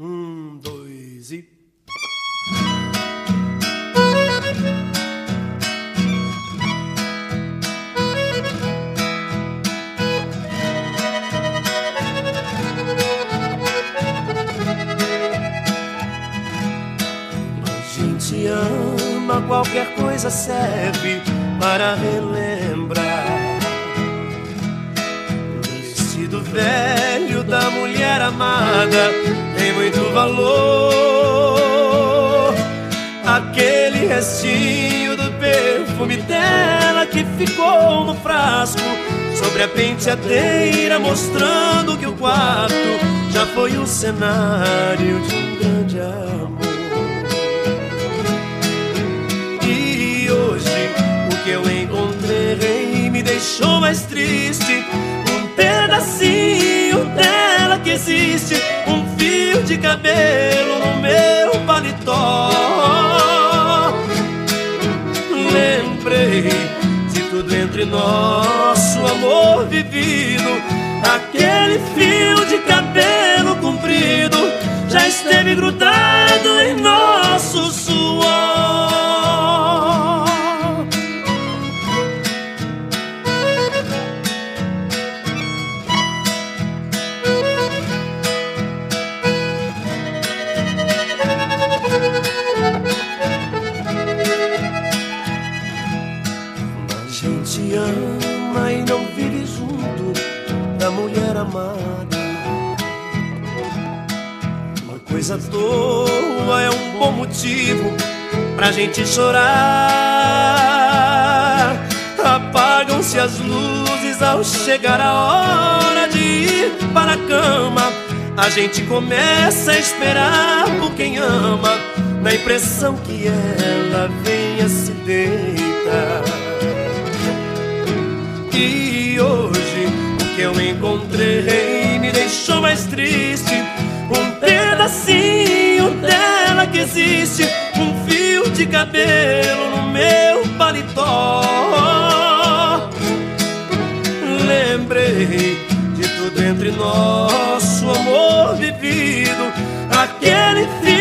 Um, dois e. Gente ama, qualquer coisa serve para relembrar. O vestido velho da mulher amada muito valor. Aquele restinho do perfume dela que ficou no frasco sobre a penteadeira, mostrando que o quarto já foi o cenário de um grande amor. E hoje o que eu encontrei me deixou mais triste. Um pedacinho dela que existe, um de cabelo no meu paletó. Lembrei de tudo entre nosso amor vivido. Aquele fio de cabelo coisa toa é um bom motivo pra gente chorar. Apagam-se as luzes ao chegar a hora de ir para a cama. A gente começa a esperar por quem ama, na impressão que ela venha se deitar. E hoje o que eu encontrei me deixou mais triste. Pedacinho dela que existe, um fio de cabelo no meu paletó. Lembrei de tudo entre nosso amor vivido, aquele fio